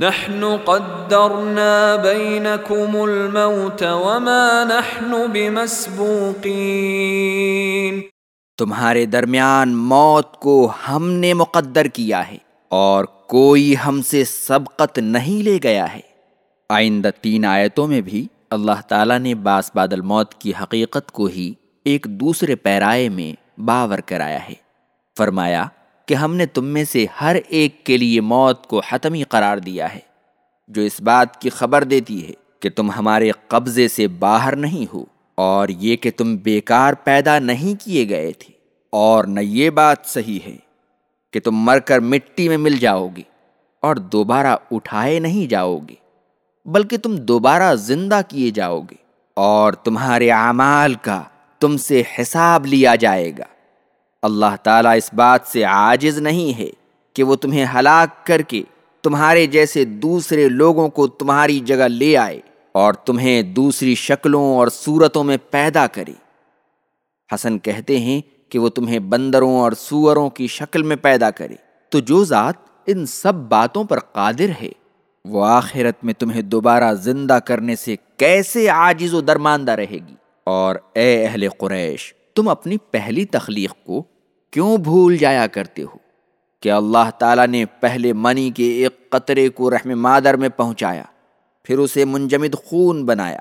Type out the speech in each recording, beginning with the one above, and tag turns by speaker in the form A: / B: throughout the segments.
A: نحن قدرنا بينكم الموت وما نحن بمسبوقين.
B: تمہارے درمیان موت کو ہم نے مقدر کیا ہے اور کوئی ہم سے سبقت نہیں لے گیا ہے۔ آئندہ تین آیتوں میں بھی اللہ تعالیٰ نے باس بادل موت کی حقیقت کو ہی ایک دوسرے پیرائے میں باور کرایا ہے۔ فرمایا کہ ہم نے تم میں سے ہر ایک کے لیے موت کو حتمی قرار دیا ہے، جو اس بات کی خبر دیتی ہے کہ تم ہمارے قبضے سے باہر نہیں ہو اور یہ کہ تم بیکار پیدا نہیں کیے گئے تھے۔ اور نہ یہ بات صحیح ہے کہ تم مر کر مٹی میں مل جاؤ گے اور دوبارہ اٹھائے نہیں جاؤ گے، بلکہ تم دوبارہ زندہ کیے جاؤ گے اور تمہارے اعمال کا تم سے حساب لیا جائے گا۔ اللہ تعالیٰ اس بات سے عاجز نہیں ہے کہ وہ تمہیں ہلاک کر کے تمہارے جیسے دوسرے لوگوں کو تمہاری جگہ لے آئے اور تمہیں دوسری شکلوں اور صورتوں میں پیدا کرے۔ حسن کہتے ہیں کہ وہ تمہیں بندروں اور سوروں کی شکل میں پیدا کرے۔ تو جو ذات ان سب باتوں پر قادر ہے، وہ آخرت میں تمہیں دوبارہ زندہ کرنے سے کیسے عاجز و درماندہ رہے گی؟ اور اے اہل قریش، تم اپنی پہلی تخلیق کو کیوں بھول جایا کرتے ہو؟ کہ اللہ تعالیٰ نے پہلے منی کے ایک قطرے کو رحم مادر میں پہنچایا، پھر اسے منجمد خون بنایا،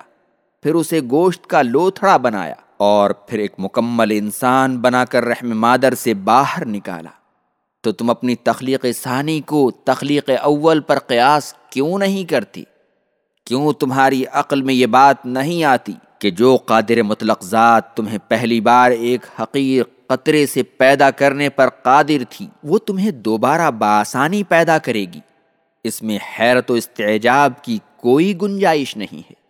B: پھر اسے گوشت کا لوتھڑا بنایا اور پھر ایک مکمل انسان بنا کر رحم مادر سے باہر نکالا۔ تو تم اپنی تخلیق ثانی کو تخلیق اول پر قیاس کیوں نہیں کرتی؟ کیوں تمہاری عقل میں یہ بات نہیں آتی؟ کہ جو قادر مطلق ذات تمہیں پہلی بار ایک حقیر قطرے سے پیدا کرنے پر قادر تھی، وہ تمہیں دوبارہ بآسانی پیدا کرے گی۔ اس میں حیرت و استعجاب کی کوئی گنجائش نہیں ہے۔